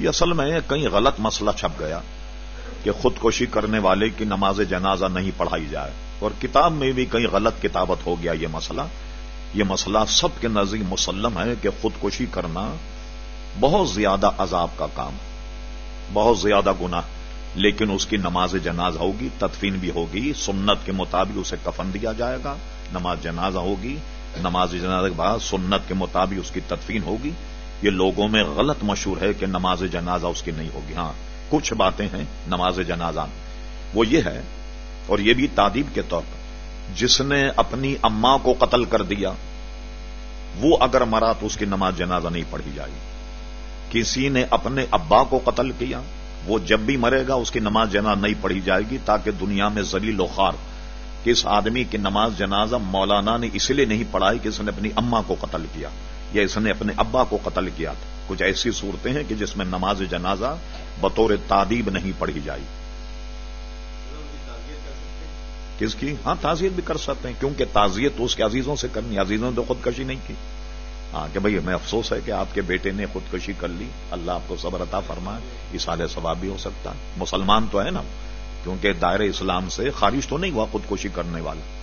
یہ اصل میں کہیں غلط مسئلہ چھپ گیا کہ خودکشی کرنے والے کی نماز جنازہ نہیں پڑھائی جائے۔ اور کتاب میں بھی کہیں غلط کتابت ہو گیا یہ مسئلہ۔ یہ مسئلہ سب کے نزدیک مسلم ہے کہ خودکشی کرنا بہت زیادہ عذاب کا کام، بہت زیادہ گنا لیکن اس کی نماز جنازہ ہوگی، تدفین بھی ہوگی، سنت کے مطابق اسے کفن دیا جائے گا، نماز جنازہ ہوگی، نماز جنازہ کے بعد سنت کے مطابق اس کی تدفین ہوگی۔ یہ لوگوں میں غلط مشہور ہے کہ نماز جنازہ اس کی نہیں ہوگی۔ ہاں کچھ باتیں ہیں نماز جنازہ۔ وہ یہ ہے، اور یہ بھی تعدیب کے طور پر، جس نے اپنی اماں کو قتل کر دیا، وہ اگر مرا تو اس کی نماز جنازہ نہیں پڑھی جائے گی۔ کسی نے اپنے ابا کو قتل کیا، وہ جب بھی مرے گا اس کی نماز جنازہ نہیں پڑھی جائے گی، تاکہ دنیا میں زلیل و خار کس آدمی کی نماز جنازہ مولانا نے اس لیے نہیں پڑھائی کہ اس نے اپنی اما کو قتل کیا۔ یا اس نے اپنے ابا کو قتل کیا تھا۔ کچھ ایسی صورتیں ہیں کہ جس میں نماز جنازہ بطور تعدیب نہیں پڑھی جائی۔ کس کی؟ ہاں تعزیت بھی کر سکتے ہیں، کیونکہ تعزیت تو اس کے عزیزوں سے کرنی، عزیزوں نے تو خودکشی نہیں کی۔ ہاں کہ بھائی ہمیں افسوس ہے کہ آپ کے بیٹے نے خودکشی کر لی۔ اللہ آپ کو صبر عطا فرمائے اشارے ثواب بھی ہو سکتا۔ مسلمان تو ہے نا، کیونکہ دائر اسلام سے خارج تو نہیں ہوا خودکشی کرنے والا۔